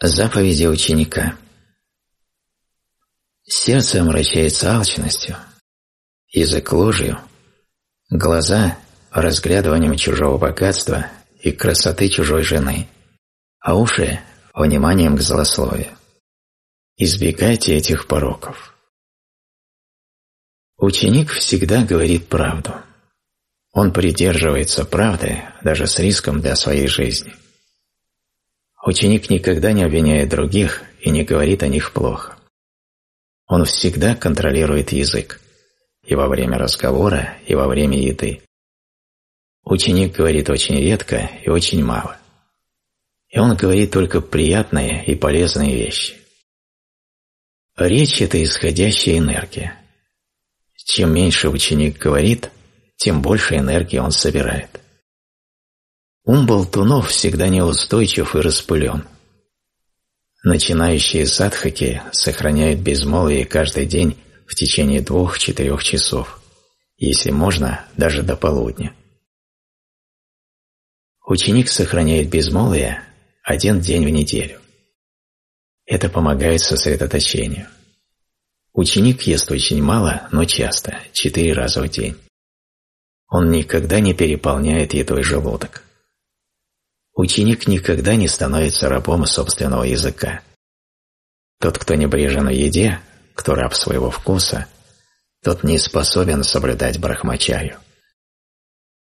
заповеди ученика. Сердце омрачается алчностью, язык ложью, глаза – разглядыванием чужого богатства и красоты чужой жены, а уши – вниманием к злословию. Избегайте этих пороков. Ученик всегда говорит правду. Он придерживается правды даже с риском для своей жизни – Ученик никогда не обвиняет других и не говорит о них плохо. Он всегда контролирует язык и во время разговора, и во время еды. Ученик говорит очень редко и очень мало. И он говорит только приятные и полезные вещи. Речь – это исходящая энергия. Чем меньше ученик говорит, тем больше энергии он собирает. Ум болтунов всегда неустойчив и распылен. Начинающие садхаки сохраняют безмолвие каждый день в течение двух-четырех часов, если можно, даже до полудня. Ученик сохраняет безмолвие один день в неделю. Это помогает сосредоточению. Ученик ест очень мало, но часто, четыре раза в день. Он никогда не переполняет едой желудок. Ученик никогда не становится рабом собственного языка. Тот, кто не брежен в еде, кто раб своего вкуса, тот не способен соблюдать брахмачаю.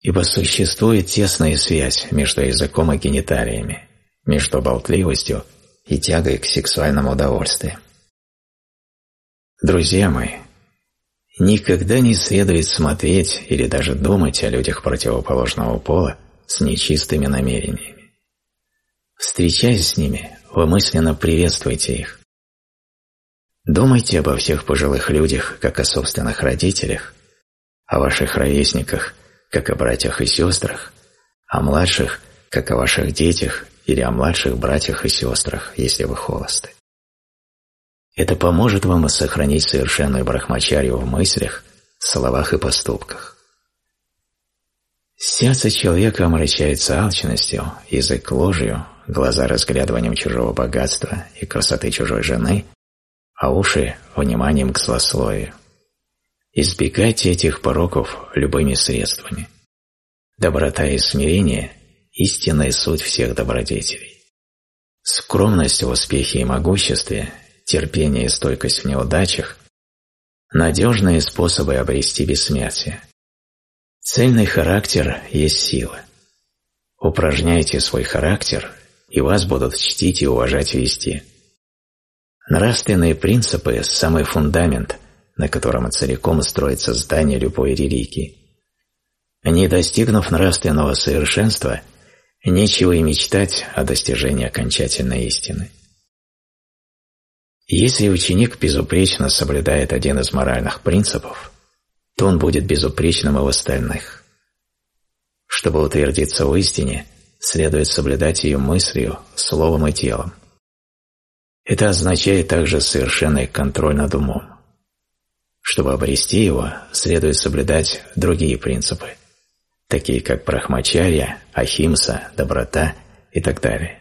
Ибо существует тесная связь между языком и гениталиями, между болтливостью и тягой к сексуальному удовольствию. Друзья мои, никогда не следует смотреть или даже думать о людях противоположного пола с нечистыми намерениями. Встречаясь с ними, вы мысленно приветствуйте их. Думайте обо всех пожилых людях, как о собственных родителях, о ваших ровесниках, как о братьях и сестрах, о младших, как о ваших детях или о младших братьях и сестрах, если вы холосты. Это поможет вам сохранить совершенную брахмачарию в мыслях, словах и поступках. Сердце человека омрачается алчностью, язык ложью, Глаза разглядыванием чужого богатства и красоты чужой жены, а уши – вниманием к злословию. Избегайте этих пороков любыми средствами. Доброта и смирение – истинная суть всех добродетелей. Скромность в успехе и могуществе, терпение и стойкость в неудачах – надежные способы обрести бессмертие. Цельный характер есть сила. Упражняйте свой характер и вас будут чтить и уважать везде. Нравственные принципы – самый фундамент, на котором целиком строится здание любой религии. Не достигнув нравственного совершенства, нечего и мечтать о достижении окончательной истины. Если ученик безупречно соблюдает один из моральных принципов, то он будет безупречным и в остальных. Чтобы утвердиться в истине – следует соблюдать ее мыслью, словом и телом. Это означает также совершенный контроль над умом. Чтобы обрести его, следует соблюдать другие принципы, такие как брахмачарья, ахимса, доброта и так далее.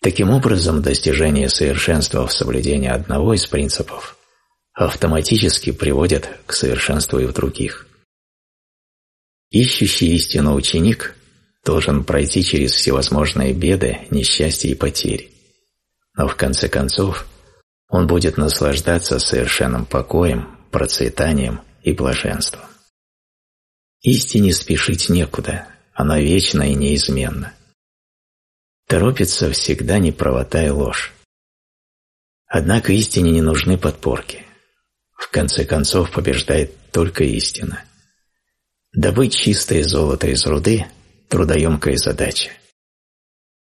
Таким образом, достижение совершенства в соблюдении одного из принципов автоматически приводит к совершенству и в других. Ищущий истину ученик должен пройти через всевозможные беды, несчастья и потери. Но в конце концов он будет наслаждаться совершенным покоем, процветанием и блаженством. Истине спешить некуда, она вечна и неизменна. Торопится всегда неправота и ложь. Однако истине не нужны подпорки. В конце концов побеждает только истина. Добыть чистое золото из руды – трудоемкая задача.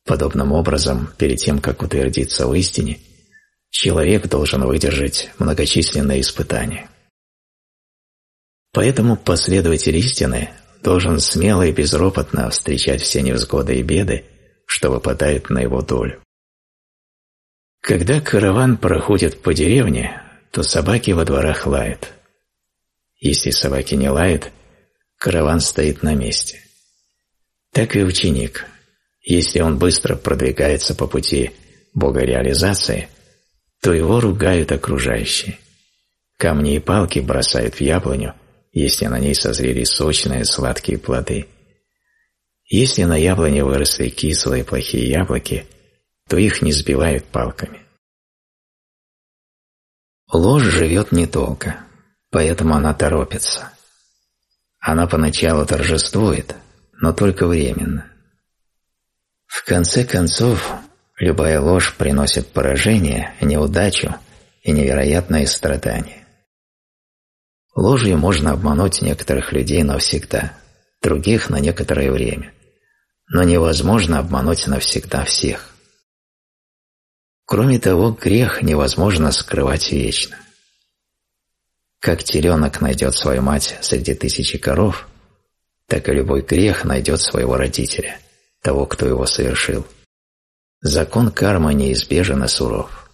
Подобным образом, перед тем, как утвердиться в истине, человек должен выдержать многочисленные испытания. Поэтому последователь истины должен смело и безропотно встречать все невзгоды и беды, что выпадают на его долю. Когда караван проходит по деревне, то собаки во дворах лают. Если собаки не лают, караван стоит на месте так и ученик. Если он быстро продвигается по пути богореализации, то его ругают окружающие. Камни и палки бросают в яблоню, если на ней созрели сочные сладкие плоды. Если на яблоне выросли кислые плохие яблоки, то их не сбивают палками. Ложь живет недолго, поэтому она торопится. Она поначалу торжествует, но только временно. В конце концов, любая ложь приносит поражение, неудачу и невероятное страдание. Ложью можно обмануть некоторых людей навсегда, других на некоторое время, но невозможно обмануть навсегда всех. Кроме того, грех невозможно скрывать вечно. Как теленок найдет свою мать среди тысячи коров – так и любой грех найдет своего родителя, того, кто его совершил. Закон кармы неизбежен и суров.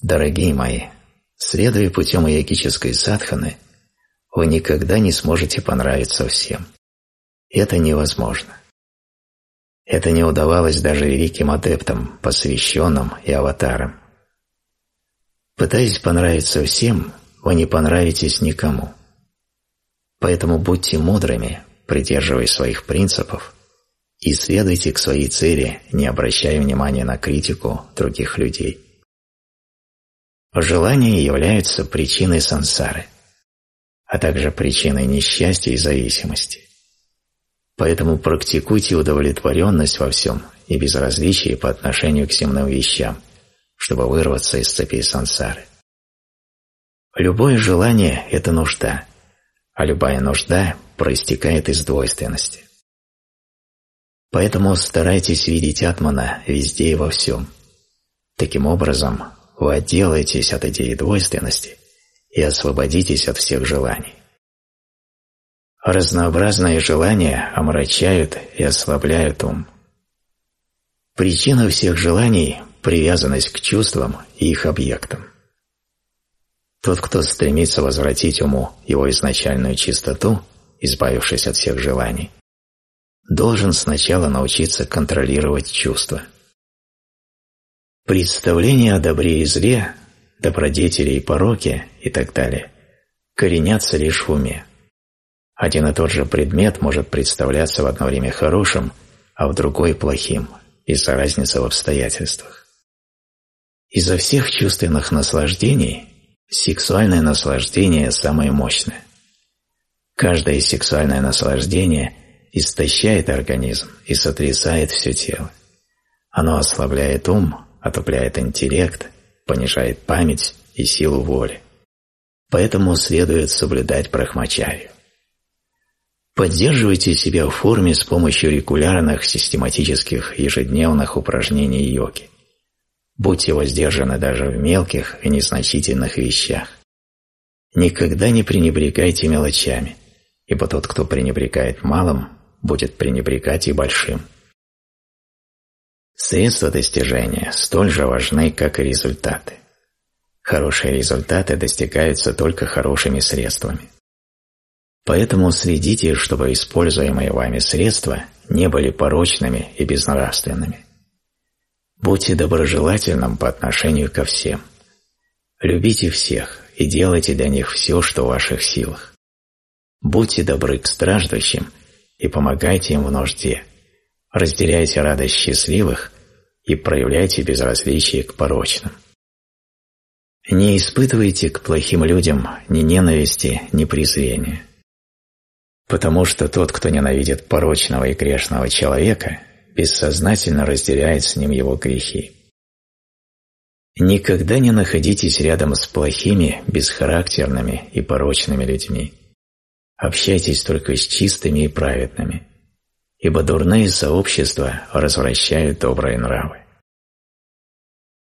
Дорогие мои, следуя путем йогической садханы, вы никогда не сможете понравиться всем. Это невозможно. Это не удавалось даже великим адептам, посвященным и аватарам. Пытаясь понравиться всем, вы не понравитесь никому – Поэтому будьте мудрыми, придерживаясь своих принципов, и следуйте к своей цели, не обращая внимания на критику других людей. Желания являются причиной сансары, а также причиной несчастья и зависимости. Поэтому практикуйте удовлетворенность во всем и безразличие по отношению к земным вещам, чтобы вырваться из цепи сансары. Любое желание – это нужда, а любая нужда проистекает из двойственности. Поэтому старайтесь видеть Атмана везде и во всем. Таким образом, вы отделаетесь от идеи двойственности и освободитесь от всех желаний. Разнообразные желания омрачают и ослабляют ум. Причина всех желаний – привязанность к чувствам и их объектам. Тот, кто стремится возвратить уму его изначальную чистоту, избавившись от всех желаний, должен сначала научиться контролировать чувства. Представления о добре и зле, добродетели и пороке и так далее коренятся лишь в уме. Один и тот же предмет может представляться в одно время хорошим, а в другой – плохим, из-за разницы в обстоятельствах. Из-за всех чувственных наслаждений Сексуальное наслаждение самое мощное. Каждое сексуальное наслаждение истощает организм и сотрясает все тело. Оно ослабляет ум, отупляет интеллект, понижает память и силу воли. Поэтому следует соблюдать брахмачарию. Поддерживайте себя в форме с помощью регулярных, систематических, ежедневных упражнений йоги. Будьте воздержаны даже в мелких и незначительных вещах. Никогда не пренебрегайте мелочами, ибо тот, кто пренебрегает малым, будет пренебрегать и большим. Средства достижения столь же важны, как и результаты. Хорошие результаты достигаются только хорошими средствами. Поэтому следите, чтобы используемые вами средства не были порочными и безнравственными. Будьте доброжелательным по отношению ко всем. Любите всех и делайте для них все, что в ваших силах. Будьте добры к страждущим и помогайте им в нужде. Разделяйте радость счастливых и проявляйте безразличие к порочным. Не испытывайте к плохим людям ни ненависти, ни презрения. Потому что тот, кто ненавидит порочного и грешного человека – бессознательно разделяет с ним его грехи. Никогда не находитесь рядом с плохими, бесхарактерными и порочными людьми. Общайтесь только с чистыми и праведными, ибо дурные сообщества развращают добрые нравы.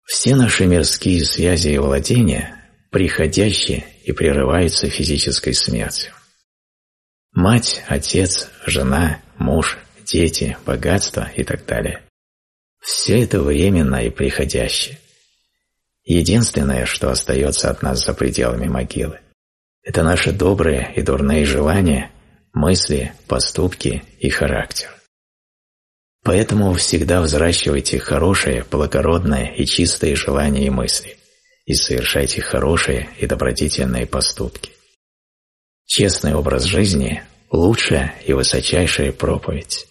Все наши мирские связи и владения приходящие и прерываются физической смертью. Мать, отец, жена, муж, дети, богатство и так далее. Все это временно и приходящее. Единственное, что остается от нас за пределами могилы, это наши добрые и дурные желания, мысли, поступки и характер. Поэтому всегда взращивайте хорошие, благородные и чистые желания и мысли, и совершайте хорошие и добродетельные поступки. Честный образ жизни – лучшая и высочайшая проповедь.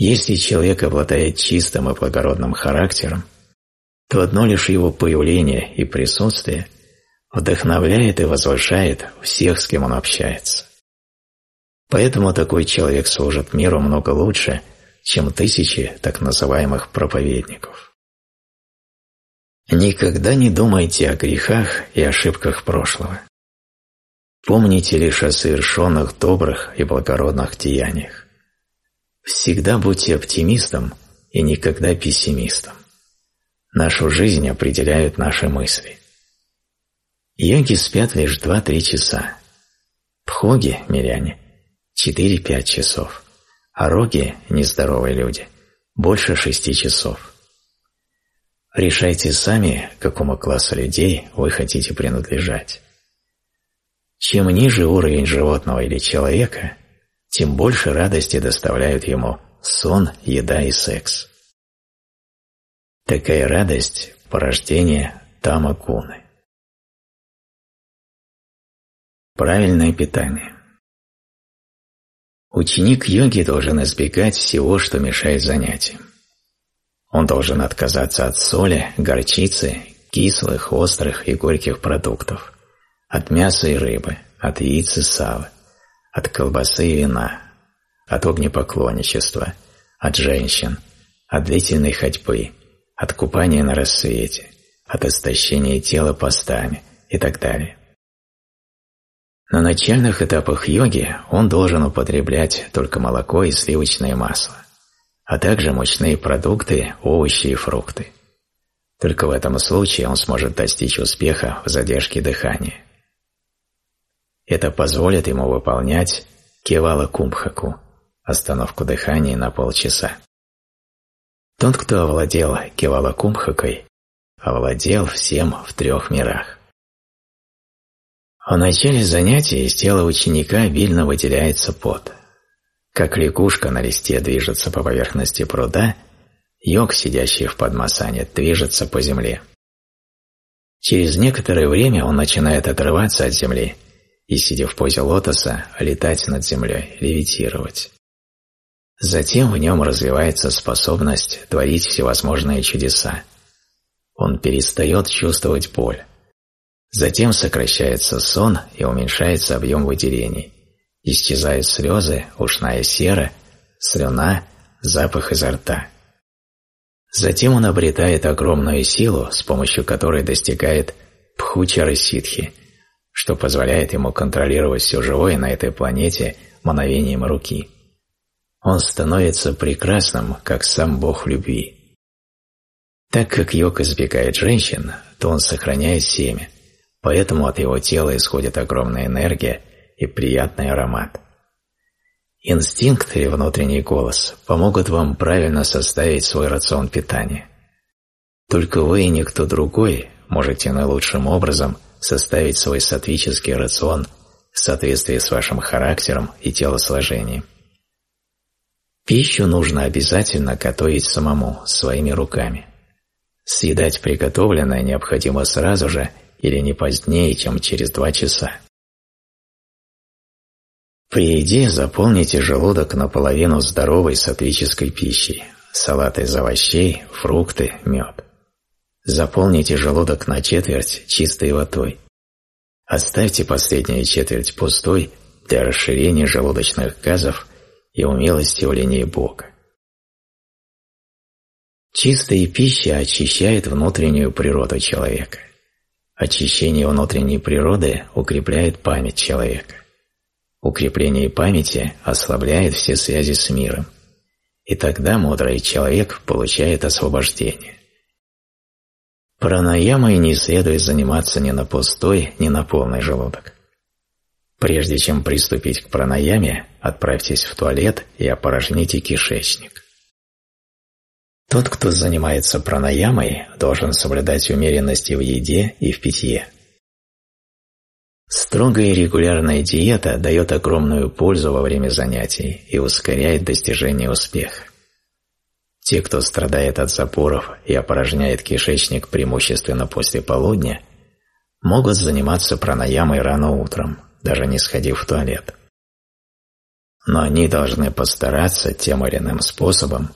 Если человек обладает чистым и благородным характером, то одно лишь его появление и присутствие вдохновляет и возвышает всех, с кем он общается. Поэтому такой человек служит миру много лучше, чем тысячи так называемых проповедников. Никогда не думайте о грехах и ошибках прошлого. Помните лишь о совершенных добрых и благородных деяниях. Всегда будьте оптимистом и никогда пессимистом. Нашу жизнь определяют наши мысли. Йоги спят лишь 2-3 часа. Пхоги, миряне, 4-5 часов. А роги, нездоровые люди, больше 6 часов. Решайте сами, к какому классу людей вы хотите принадлежать. Чем ниже уровень животного или человека, тем больше радости доставляют ему сон, еда и секс. Такая радость – порождение тамакуны. Правильное питание. Ученик йоги должен избегать всего, что мешает занятиям. Он должен отказаться от соли, горчицы, кислых, острых и горьких продуктов, от мяса и рыбы, от яиц и савы – от колбасы и вина, от огнепоклонничества, от женщин, от длительной ходьбы, от купания на рассвете, от истощения тела постами и так далее. На начальных этапах йоги он должен употреблять только молоко и сливочное масло, а также мучные продукты, овощи и фрукты. Только в этом случае он сможет достичь успеха в задержке дыхания. Это позволит ему выполнять кевала-кумбхаку, остановку дыхания на полчаса. Тот, кто овладел кевала-кумбхакой, овладел всем в трех мирах. В начале занятия из тела ученика обильно выделяется пот. Как лягушка на листе движется по поверхности пруда, йог, сидящий в подмасане, движется по земле. Через некоторое время он начинает отрываться от земли – и, сидя в позе лотоса, летать над землей, левитировать. Затем в нем развивается способность творить всевозможные чудеса. Он перестает чувствовать боль. Затем сокращается сон и уменьшается объем выделений. Исчезают слезы, ушная сера, слюна, запах изо рта. Затем он обретает огромную силу, с помощью которой достигает пхучары ситхи, что позволяет ему контролировать все живое на этой планете мановением руки. Он становится прекрасным, как сам Бог любви. Так как йог избегает женщин, то он сохраняет семя, поэтому от его тела исходит огромная энергия и приятный аромат. Инстинкты и внутренний голос помогут вам правильно составить свой рацион питания. Только вы и никто другой можете наилучшим образом – составить свой сатвический рацион в соответствии с вашим характером и телосложением. Пищу нужно обязательно готовить самому, своими руками. Съедать приготовленное необходимо сразу же или не позднее, чем через два часа. При еде заполните желудок наполовину здоровой сатвической пищей, салат из овощей, фрукты, мед – Заполните желудок на четверть чистой водой. Оставьте последнюю четверть пустой для расширения желудочных газов и умелости в линии Бога. Чистая пища очищает внутреннюю природу человека. Очищение внутренней природы укрепляет память человека. Укрепление памяти ослабляет все связи с миром. И тогда мудрый человек получает освобождение. Пранаямой не следует заниматься ни на пустой, ни на полный желудок. Прежде чем приступить к пранаяме, отправьтесь в туалет и опорожните кишечник. Тот, кто занимается пранаямой, должен соблюдать умеренность и в еде, и в питье. Строгая и регулярная диета дает огромную пользу во время занятий и ускоряет достижение успеха. Те, кто страдает от запоров и опорожняет кишечник преимущественно после полудня, могут заниматься пранаямой рано утром, даже не сходив в туалет. Но они должны постараться тем или иным способом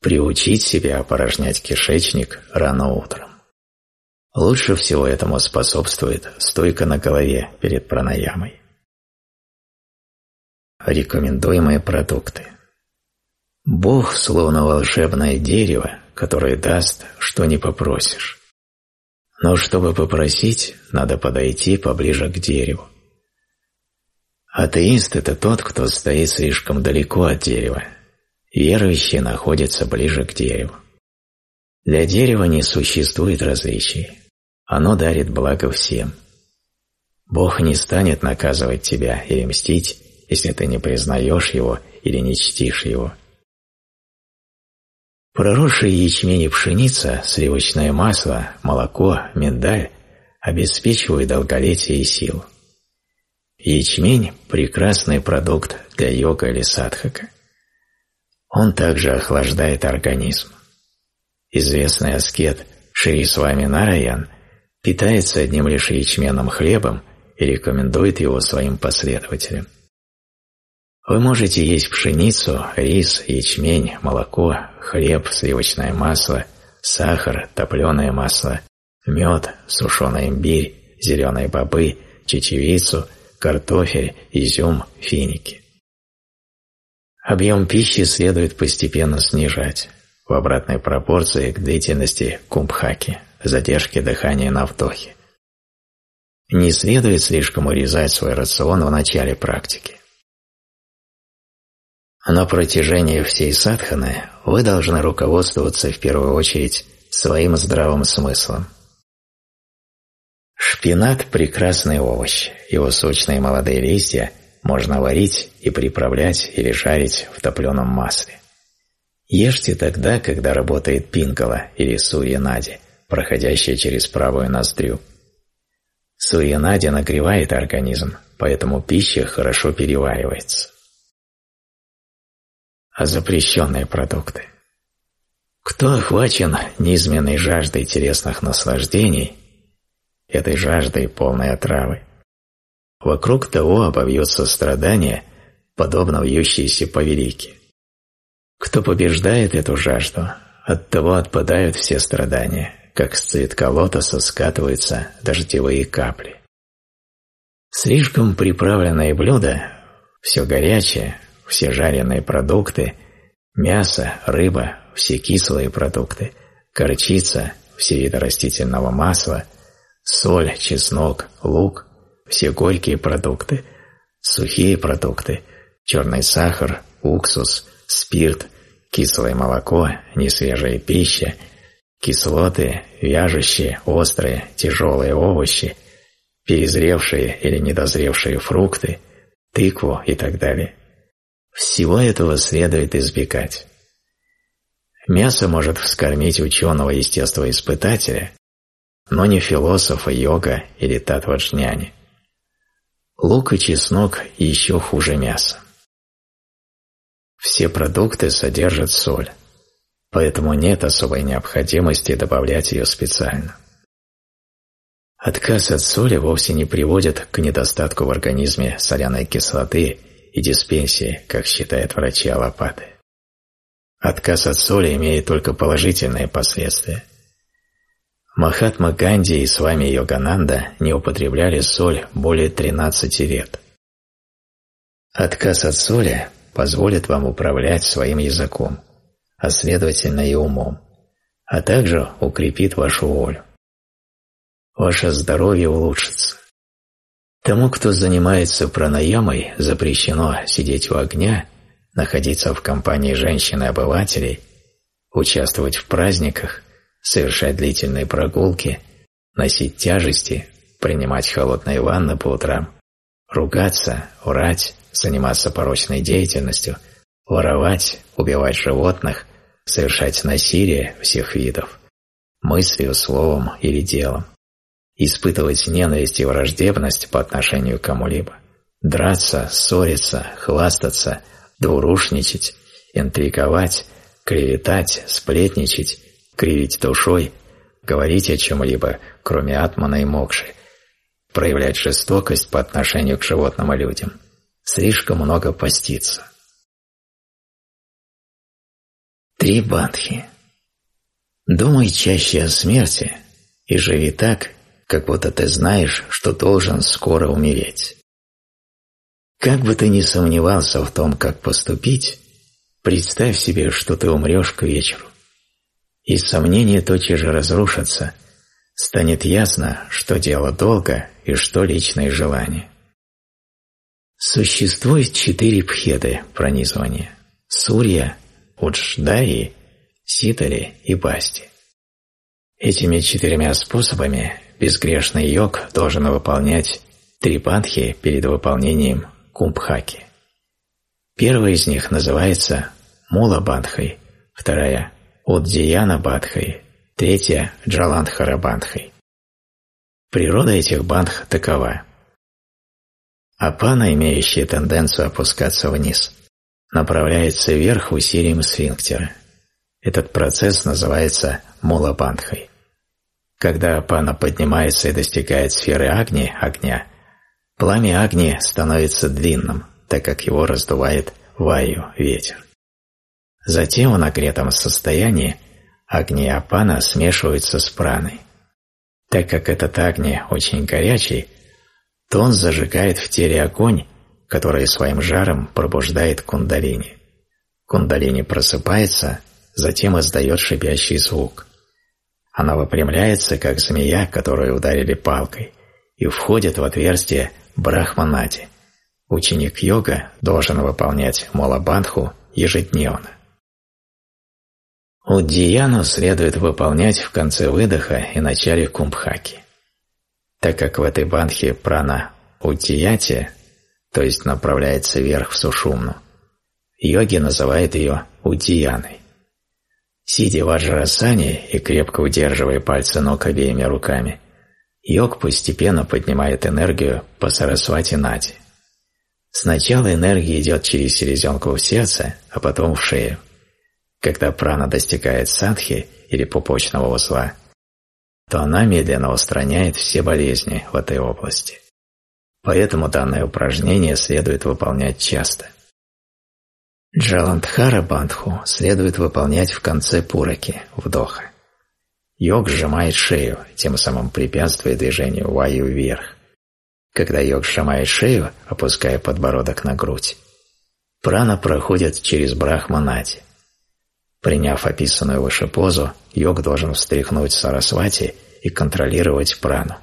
приучить себя опорожнять кишечник рано утром. Лучше всего этому способствует стойка на голове перед пранаямой. Рекомендуемые продукты – Бог словно волшебное дерево, которое даст, что не попросишь. Но чтобы попросить, надо подойти поближе к дереву. Атеист – это тот, кто стоит слишком далеко от дерева. Верующие находятся ближе к дереву. Для дерева не существует различий. Оно дарит благо всем. Бог не станет наказывать тебя или мстить, если ты не признаешь его или не чтишь его – Проросшие ячмень и пшеница, сливочное масло, молоко, миндаль обеспечивают долголетие и силу. Ячмень – прекрасный продукт для йога или садхака. Он также охлаждает организм. Известный аскет Шри Свами Нараян питается одним лишь ячменным хлебом и рекомендует его своим последователям. Вы можете есть пшеницу, рис, ячмень, молоко, хлеб, сливочное масло, сахар, топленое масло, мед, сушеный имбирь, зеленые бобы, чечевицу, картофель, изюм, финики. Объем пищи следует постепенно снижать в обратной пропорции к длительности кумбхаки, задержке дыхания на вдохе. Не следует слишком урезать свой рацион в начале практики. На протяжении всей садханы вы должны руководствоваться в первую очередь своим здравым смыслом. Шпинат – прекрасный овощ. Его сочные молодые листья можно варить и приправлять или жарить в топленом масле. Ешьте тогда, когда работает пинкала или сурья-нади, проходящая через правую ноздрю. Сурья-нади нагревает организм, поэтому пища хорошо переваривается а запрещенные продукты. Кто охвачен неизменной жаждой телесных наслаждений, этой жаждой полной отравы, вокруг того обовьются страдания, подобно вьющиеся повелики. Кто побеждает эту жажду, от того отпадают все страдания, как с цветка лотоса скатываются дождевые капли. Слишком приправленное блюдо, все горячее, все жареные продукты, мясо, рыба, все кислые продукты, горчица, все виды растительного масла, соль, чеснок, лук, все горькие продукты, сухие продукты, черный сахар, уксус, спирт, кислое молоко, несвежая пища, кислоты, вяжущие, острые, тяжелые овощи, перезревшие или недозревшие фрукты, тыкву и так далее. Всего этого следует избегать. Мясо может вскормить ученого естествоиспытателя, но не философа йога или татваджняни. Лук и чеснок еще хуже мяса. Все продукты содержат соль, поэтому нет особой необходимости добавлять ее специально. Отказ от соли вовсе не приводит к недостатку в организме соляной кислоты – и диспенсии, как считают врачи Аллопаты. Отказ от соли имеет только положительные последствия. Махатма Ганди и с вами Йогананда не употребляли соль более 13 лет. Отказ от соли позволит вам управлять своим языком, а следовательно и умом, а также укрепит вашу волю. Ваше здоровье улучшится. Тому, кто занимается пранаемой, запрещено сидеть у огня, находиться в компании женщин и обывателей, участвовать в праздниках, совершать длительные прогулки, носить тяжести, принимать холодные ванны по утрам, ругаться, урать, заниматься порочной деятельностью, воровать, убивать животных, совершать насилие всех видов, мыслью, словом или делом, испытывать ненависть и враждебность по отношению к кому-либо, драться, ссориться, хвастаться, двурушничать, интриговать, клеветать, сплетничать, кривить душой, говорить о чем-либо, кроме атмана и мокши, проявлять жестокость по отношению к животным и людям, слишком много поститься. Три бандхи. Думай чаще о смерти и живи так, как будто ты знаешь, что должен скоро умереть. Как бы ты ни сомневался в том, как поступить, представь себе, что ты умрешь к вечеру. И сомнения тотчас же разрушатся, станет ясно, что дело долго и что личное желание. Существует четыре пхеды пронизывания – Сурья, Удждаи, Ситари и Басти. Этими четырьмя способами Безгрешный йог должен выполнять три панхи перед выполнением кумбхаки. Первая из них называется мула бандхой, вторая – уддияна бандхой, третья – джаландхара бандхой. Природа этих бандх такова. Апана, имеющая тенденцию опускаться вниз, направляется вверх усилием сфинктера. Этот процесс называется мула бандхой. Когда пана поднимается и достигает сферы Агни, огня, пламя Агни становится длинным, так как его раздувает ваю, ветер. Затем в нагретом состоянии огни Апана смешиваются с праной. Так как этот огни очень горячий, то он зажигает в теле огонь, который своим жаром пробуждает кундалини. Кундалини просыпается, затем издает шипящий звук – она выпрямляется, как змея, которую ударили палкой, и входит в отверстие брахманати. Ученик йога должен выполнять молабандху ежедневно. Уддияну следует выполнять в конце выдоха и начале кумбхаки. Так как в этой банхе прана уддияти, то есть направляется вверх в сушумну, йоги называют ее уддияной. Сидя в аджарасане и крепко удерживая пальцы ног обеими руками, йог постепенно поднимает энергию по сарасвати нати. Сначала энергия идет через селезенку в сердце, а потом в шею. Когда прана достигает садхи или пупочного узла, то она медленно устраняет все болезни в этой области. Поэтому данное упражнение следует выполнять часто – Джаландхара Бандху следует выполнять в конце пураки, вдоха. Йог сжимает шею, тем самым препятствуя движению ваю вверх. Когда йог сжимает шею, опуская подбородок на грудь, прана проходит через брахманати. Приняв описанную выше позу, йог должен встряхнуть сарасвати и контролировать прану.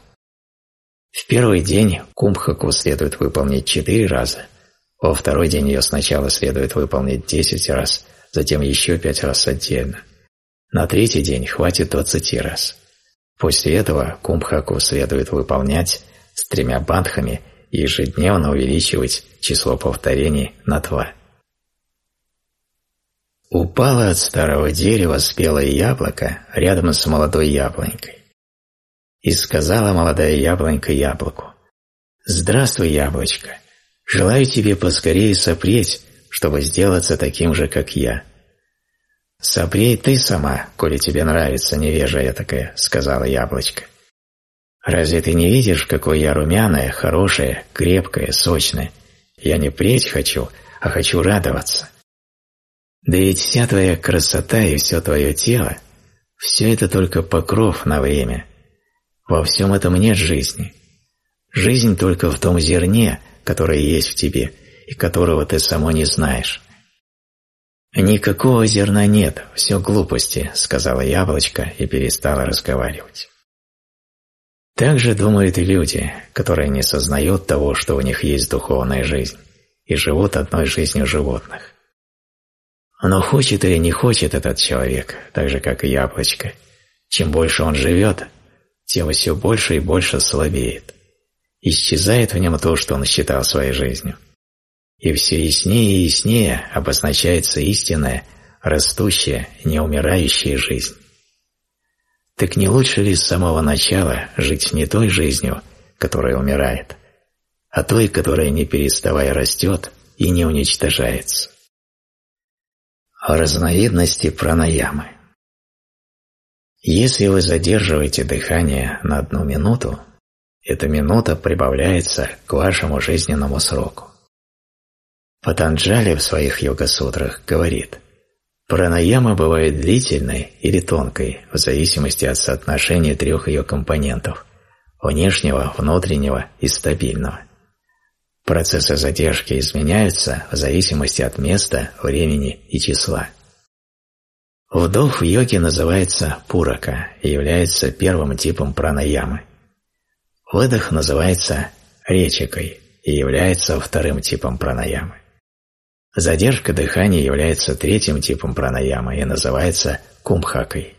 В первый день кумхаку следует выполнить четыре раза – во второй день ее сначала следует выполнить 10 раз, затем еще 5 раз отдельно. На третий день хватит 20 раз. После этого кумбхаку следует выполнять с тремя бандхами и ежедневно увеличивать число повторений на 2. Упало от старого дерева спелое яблоко рядом с молодой яблонькой. И сказала молодая яблонька яблоку, «Здравствуй, яблочко, Желаю тебе поскорее сопреть, чтобы сделаться таким же, как я. «Сопрей ты сама, коли тебе нравится невежая такая», — сказала яблочко. «Разве ты не видишь, какой я румяная, хорошая, крепкая, сочная? Я не преть хочу, а хочу радоваться». Да ведь вся твоя красота и все твое тело – все это только покров на время. Во всем этом нет жизни. Жизнь только в том зерне, которое есть в тебе и которого ты само не знаешь. «Никакого зерна нет, все глупости», — сказала яблочко и перестала разговаривать. Так же думают и люди, которые не сознают того, что у них есть духовная жизнь, и живут одной жизнью животных. Но хочет или не хочет этот человек, так же как и яблочко, чем больше он живет, тем все больше и больше слабеет. Исчезает в нем то, что он считал своей жизнью. И все яснее и яснее обозначается истинная, растущая, неумирающая жизнь. Так не лучше ли с самого начала жить не той жизнью, которая умирает, а той, которая не переставая растет и не уничтожается? Разновидности пранаямы Если вы задерживаете дыхание на одну минуту, эта минута прибавляется к вашему жизненному сроку. Патанджали в своих йога-сутрах говорит, пранаяма бывает длительной или тонкой в зависимости от соотношения трех ее компонентов – внешнего, внутреннего и стабильного. Процессы задержки изменяются в зависимости от места, времени и числа. Вдох в йоге называется пурака и является первым типом пранаямы выдох называется речикой и является вторым типом пранаямы. Задержка дыхания является третьим типом пранаямы и называется кумхакой.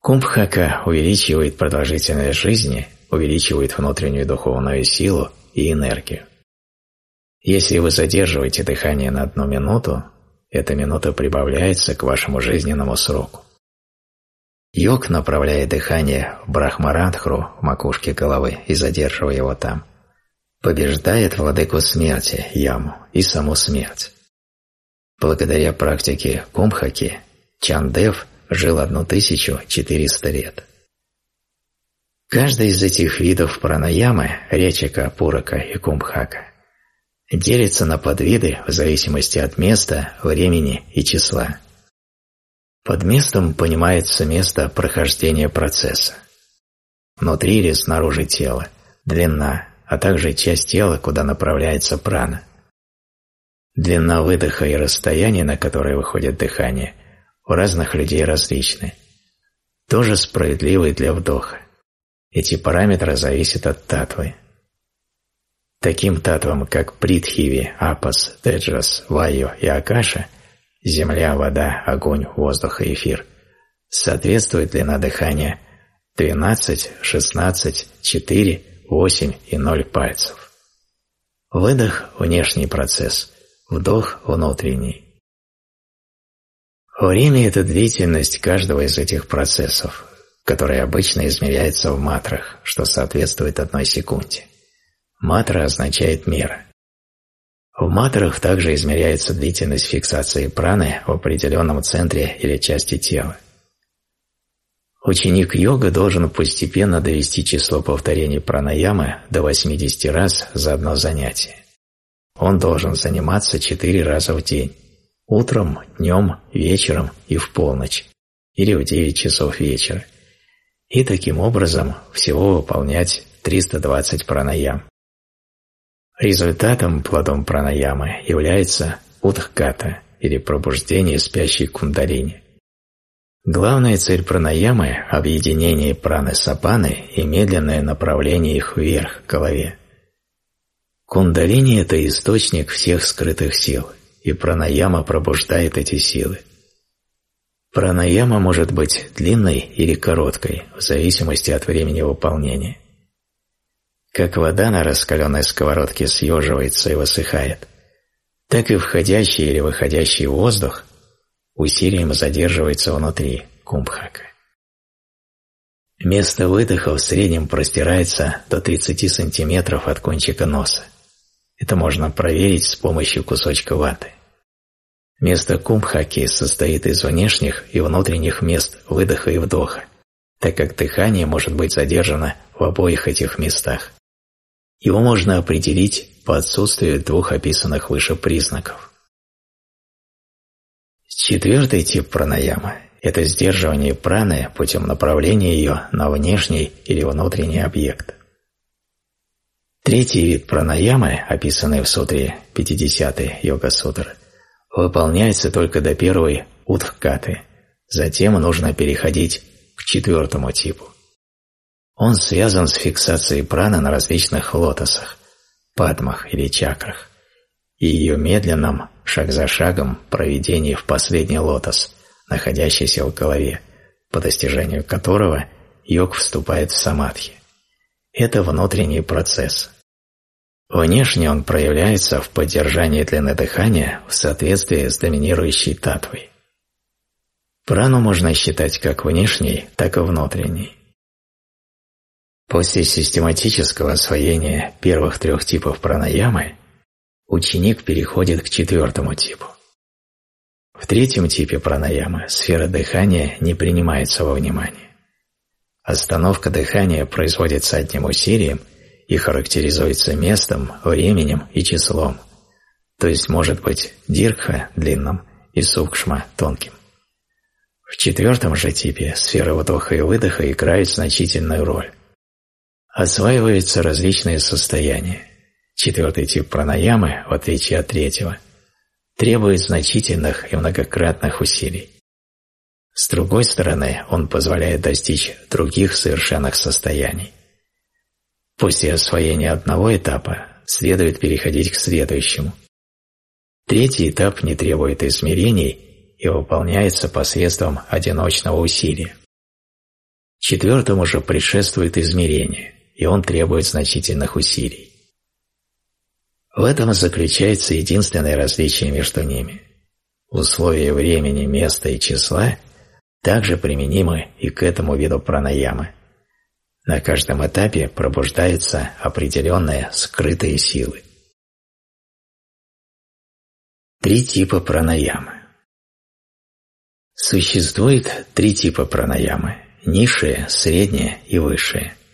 Кумбхака увеличивает продолжительность жизни, увеличивает внутреннюю духовную силу и энергию. Если вы задерживаете дыхание на одну минуту, эта минута прибавляется к вашему жизненному сроку. Йог, направляет дыхание в Брахмарадхру, макушке головы, и задерживая его там, побеждает владыку смерти, яму и саму смерть. Благодаря практике кумхаки Чандев жил 1400 лет. Каждый из этих видов пранаямы, речика, пурака и кумхака, делится на подвиды в зависимости от места, времени и числа. Под местом понимается место прохождения процесса. Внутри или снаружи тела, длина, а также часть тела, куда направляется прана. Длина выдоха и расстояние, на которое выходит дыхание, у разных людей различны. Тоже справедливы для вдоха. Эти параметры зависят от татвы. Таким татвам, как Притхиви, Апас, Теджас, Вайо и Акаша, земля, вода, огонь, воздух и эфир соответствует длина дыхания 12, 16, 4, 8 и 0 пальцев. Выдох – внешний процесс, вдох – внутренний. Время – это длительность каждого из этих процессов, которая обычно измеряется в матрах, что соответствует одной секунде. Матра означает «мера». В матрах также измеряется длительность фиксации праны в определенном центре или части тела. Ученик йога должен постепенно довести число повторений пранаямы до 80 раз за одно занятие. Он должен заниматься 4 раза в день – утром, днем, вечером и в полночь, или в 9 часов вечера, и таким образом всего выполнять 320 пранаям. Результатом плодом пранаямы является утхгата или пробуждение спящей кундалини. Главная цель пранаямы – объединение праны-сапаны и медленное направление их вверх к голове. Кундалини – это источник всех скрытых сил, и пранаяма пробуждает эти силы. Пранаяма может быть длинной или короткой, в зависимости от времени выполнения как вода на раскаленной сковородке съеживается и высыхает, так и входящий или выходящий воздух усилием задерживается внутри кумбхака. Место выдоха в среднем простирается до 30 сантиметров от кончика носа. Это можно проверить с помощью кусочка ваты. Место кумбхаки состоит из внешних и внутренних мест выдоха и вдоха, так как дыхание может быть задержано в обоих этих местах. Его можно определить по отсутствию двух описанных выше признаков. Четвертый тип пранаямы – это сдерживание праны путем направления ее на внешний или внутренний объект. Третий вид пранаямы, описанный в сутре 50 йога-сутры, выполняется только до первой утхкаты. Затем нужно переходить к четвертому типу. Он связан с фиксацией праны на различных лотосах, падмах или чакрах, и ее медленным шаг за шагом, проведении в последний лотос, находящийся в голове, по достижению которого йог вступает в самадхи. Это внутренний процесс. Внешне он проявляется в поддержании длины дыхания в соответствии с доминирующей татвой. Прану можно считать как внешней, так и внутренней. После систематического освоения первых трех типов пранаямы ученик переходит к четвертому типу. В третьем типе пранаямы сфера дыхания не принимается во внимание. Остановка дыхания производится одним усилием и характеризуется местом, временем и числом, то есть может быть диркха – длинным и сукшма – тонким. В четвертом же типе сферы вдоха и выдоха играют значительную роль осваиваются различные состояния. Четвертый тип пранаямы, в отличие от третьего, требует значительных и многократных усилий. С другой стороны, он позволяет достичь других совершенных состояний. После освоения одного этапа следует переходить к следующему. Третий этап не требует измерений и выполняется посредством одиночного усилия. Четвертому же предшествует измерение – и он требует значительных усилий. В этом и заключается единственное различие между ними. Условия времени, места и числа также применимы и к этому виду пранаямы. На каждом этапе пробуждаются определенные скрытые силы. Три типа пранаямы. Существует три типа пранаямы – низшие, средние и высшие –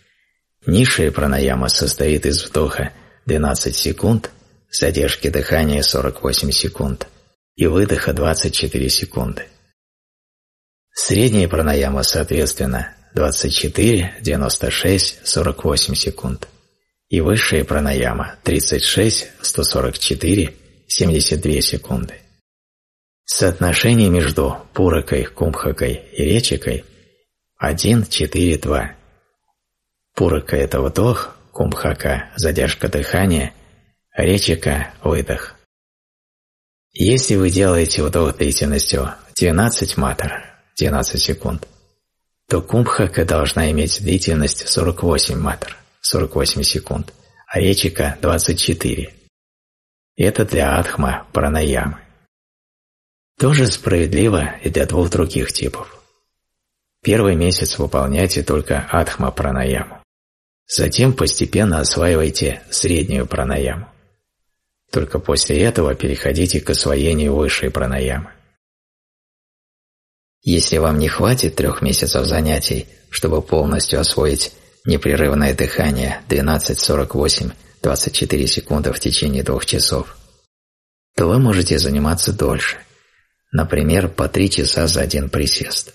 Низшая пранаяма состоит из вдоха 12 секунд, задержки дыхания 48 секунд и выдоха 24 секунды. Средняя пранаяма, соответственно, 24, 96, 48 секунд и высшая пранаяма 36, 144, 72 секунды. Соотношение между пуракой, кумхакой и речикой 1, 4, 2. Пурака этого вдох, кумбхака, задержка дыхания, речика, выдох. Если вы делаете вдох длительностью 12 матр, 12 секунд, то кумбхака должна иметь длительность 48 матр, 48 секунд, а речика 24. Это для атхма пранаямы. Тоже справедливо и для двух других типов. Первый месяц выполняйте только атхма пранаяму. Затем постепенно осваивайте среднюю пранаяму. Только после этого переходите к освоению высшей пранаямы. Если вам не хватит трех месяцев занятий, чтобы полностью освоить непрерывное дыхание 12-48-24 секунды в течение двух часов, то вы можете заниматься дольше, например, по три часа за один присест.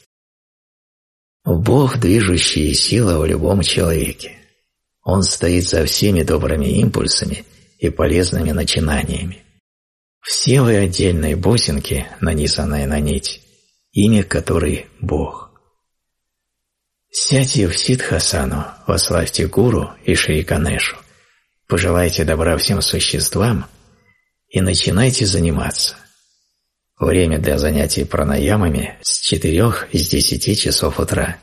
Бог – движущая сила в любом человеке. Он стоит за всеми добрыми импульсами и полезными начинаниями. Все вы отдельные бусинки, нанизанные на нить, имя которой – Бог. Сядьте в Сидхасану, вославьте Гуру и Шри Ганешу, пожелайте добра всем существам и начинайте заниматься. Время для занятий пранаямами с 4 с 10 часов утра,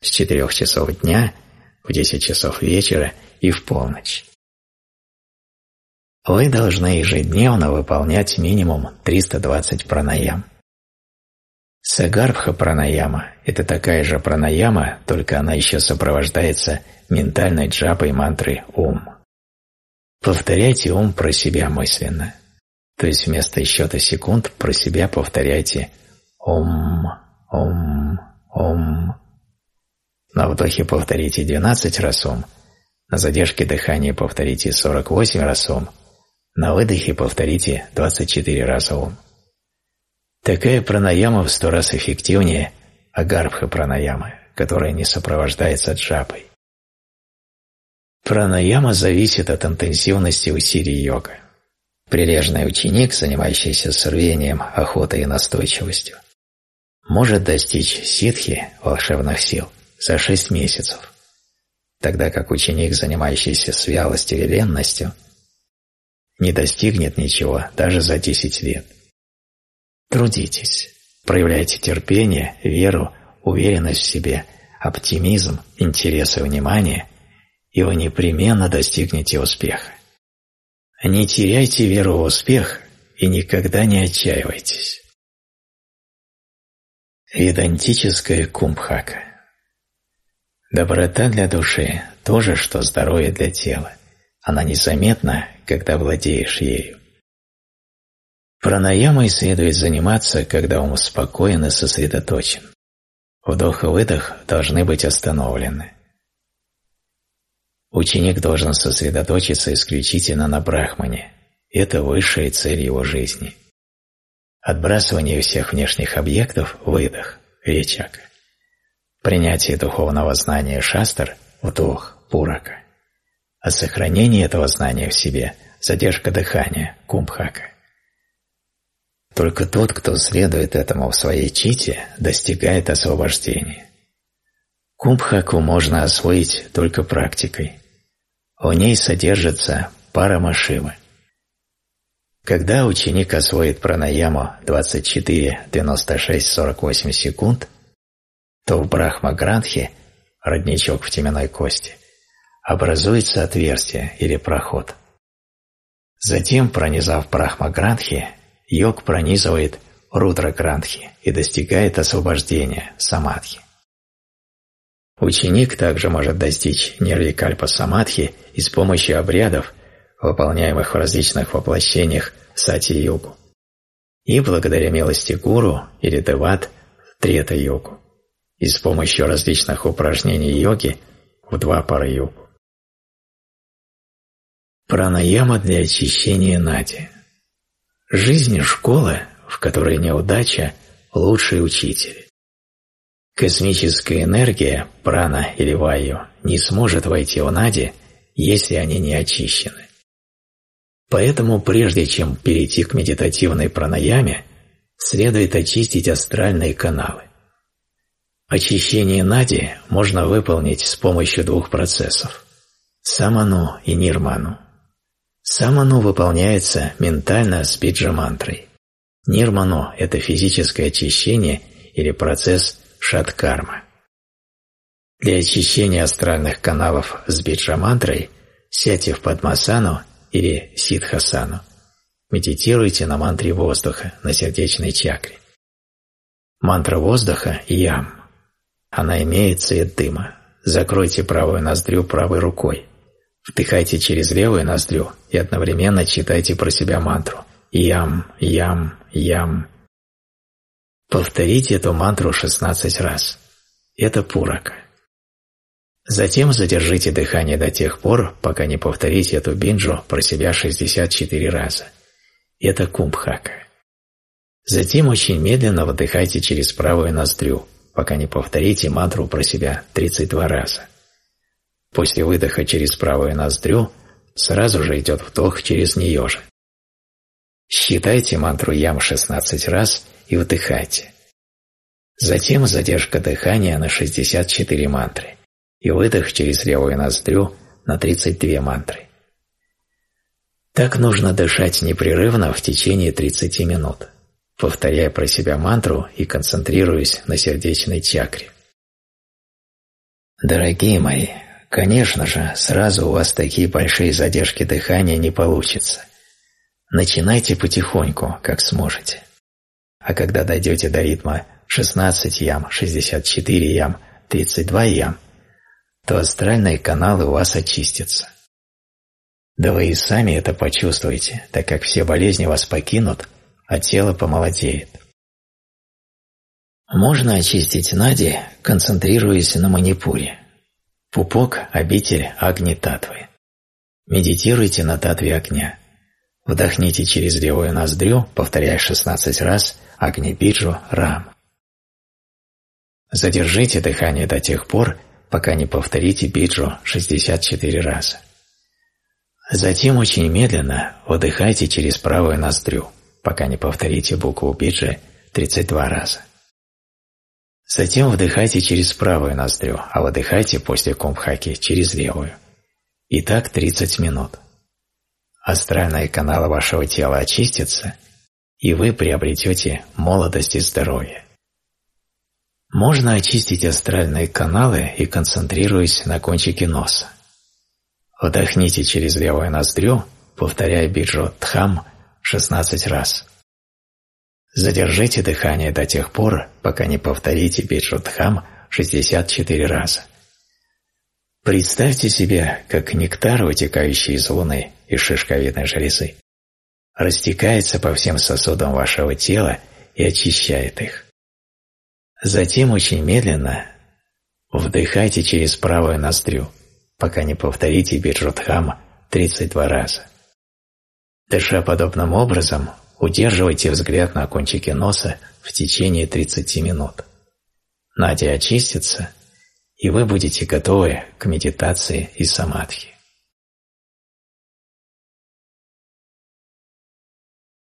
с 4 часов дня – в 10 часов вечера и в полночь. Вы должны ежедневно выполнять минимум 320 пранаям. Сагарбха пранаяма – это такая же пранаяма, только она еще сопровождается ментальной джапой мантры «Ум». Повторяйте ум про себя мысленно. То есть вместо счета секунд про себя повторяйте «Ум, ум, ум, на вдохе повторите 12 разом. На задержке дыхания повторите 48 раз ум. На выдохе повторите 24 раза. Такая пранаяма в сто раз эффективнее агарбха пранаямы, которая не сопровождается джапой. Пранаяма зависит от интенсивности усилий йога. Прилежный ученик, занимающийся сорвением, охотой и настойчивостью, может достичь ситхи волшебных сил за шесть месяцев, тогда как ученик, занимающийся с вялостью и ленностью, не достигнет ничего даже за десять лет. Трудитесь, проявляйте терпение, веру, уверенность в себе, оптимизм, интерес и внимание, и вы непременно достигнете успеха. Не теряйте веру в успех и никогда не отчаивайтесь. Ведантическая кумбхака Доброта для души – то же, что здоровье для тела. Она незаметна, когда владеешь ею. Пранаямой следует заниматься, когда ум спокоен и сосредоточен. Вдох и выдох должны быть остановлены. Ученик должен сосредоточиться исключительно на брахмане. Это высшая цель его жизни. Отбрасывание всех внешних объектов – выдох, речака. Принятие духовного знания шастр – вдох, пурака. а сохранение этого знания в себе – задержка дыхания, кумбхака. Только тот, кто следует этому в своей чите, достигает освобождения. Кумбхаку можно освоить только практикой. В ней содержится пара парамашива. Когда ученик освоит пранаяму 24-96-48 секунд – то в Брахма-Грантхе, родничок в теменной кости, образуется отверстие или проход. Затем, пронизав Брахма-Грантхи, йог пронизывает Рудра-Грантхи и достигает освобождения самадхи. Ученик также может достичь нервикальпа самадхи и с помощью обрядов, выполняемых в различных воплощениях сати-йогу, и благодаря милости гуру или деват трета-йогу и с помощью различных упражнений йоги в два порыва. Пранаяма для очищения нади. Жизнь школы, в которой неудача – лучший учитель. Космическая энергия, прана или ваю, не сможет войти в нади, если они не очищены. Поэтому прежде чем перейти к медитативной пранаяме, следует очистить астральные каналы. Очищение нади можно выполнить с помощью двух процессов – саману и нирману. Саману выполняется ментально с биджа-мантрой. Нирману – это физическое очищение или процесс Шаткармы. Для очищения астральных каналов с биджа-мантрой сядьте в падмасану или ситхасану. Медитируйте на мантре воздуха на сердечной чакре. Мантра воздуха – ям – она имеет цвет дыма. Закройте правую ноздрю правой рукой. Вдыхайте через левую ноздрю и одновременно читайте про себя мантру. Ям, ям, ям. Повторите эту мантру 16 раз. Это пурака. Затем задержите дыхание до тех пор, пока не повторите эту бинджу про себя 64 раза. Это кумбхака. Затем очень медленно выдыхайте через правую ноздрю, пока не повторите мантру про себя 32 раза. После выдоха через правую ноздрю сразу же идет вдох через нее же. Считайте мантру ям 16 раз и вдыхайте. Затем задержка дыхания на 64 мантры и выдох через левую ноздрю на 32 мантры. Так нужно дышать непрерывно в течение 30 минут. Повторяя про себя мантру и концентрируясь на сердечной чакре. Дорогие мои, конечно же, сразу у вас такие большие задержки дыхания не получится. Начинайте потихоньку, как сможете. А когда дойдете до ритма 16 ям, 64 ям, 32 ям, то астральные каналы у вас очистятся. Да вы и сами это почувствуете, так как все болезни вас покинут, а тело помолодеет. Можно очистить нади, концентрируясь на манипуре. Пупок – обитель огни татвы. Медитируйте на татве огня. Вдохните через левую ноздрю, повторяя 16 раз Агни-биджу Рам. Задержите дыхание до тех пор, пока не повторите биджу 64 раза. Затем очень медленно выдыхайте через правую ноздрю пока не повторите букву биджи 32 раза. Затем вдыхайте через правую ноздрю, а выдыхайте после кумбхаки через левую. И так 30 минут. Астральные каналы вашего тела очистятся, и вы приобретете молодость и здоровье. Можно очистить астральные каналы и концентрируясь на кончике носа. Вдохните через левую ноздрю, повторяя биджо «Дхам» 16 раз. Задержите дыхание до тех пор, пока не повторите Биджадхам 64 раза. Представьте себе, как нектар, вытекающий из луны и шишковидной железы, растекается по всем сосудам вашего тела и очищает их. Затем очень медленно вдыхайте через правую ноздрю, пока не повторите Биджадхам 32 раза. Дыша подобным образом удерживайте взгляд на кончике носа в течение 30 минут. Надя очистится, и вы будете готовы к медитации и самадхи.